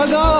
大哥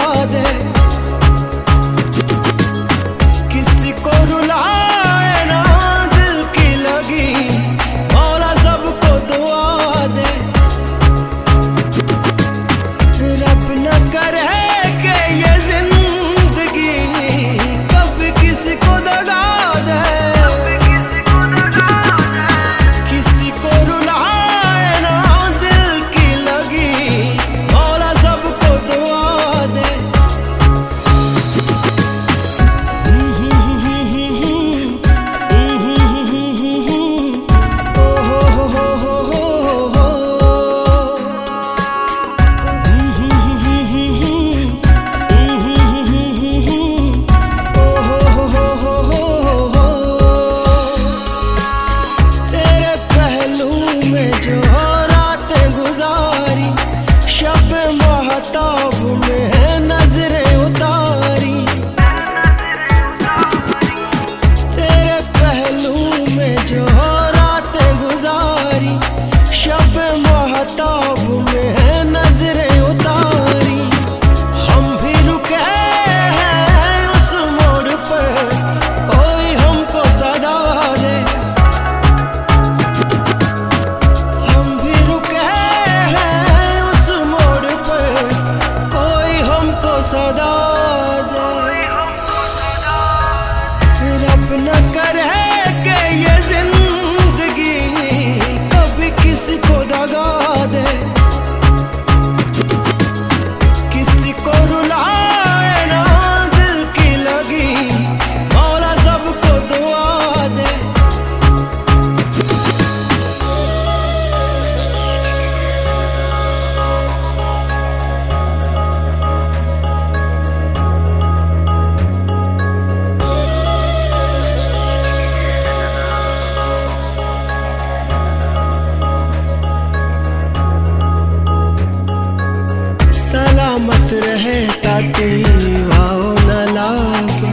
साथ रहे ताकि भाव न लागे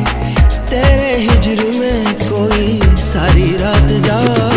तेरे हिजर में कोई सारी रात जा